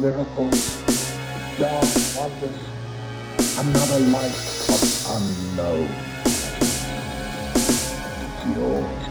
black miracles, dark wonders, another life of unknown. It's yours.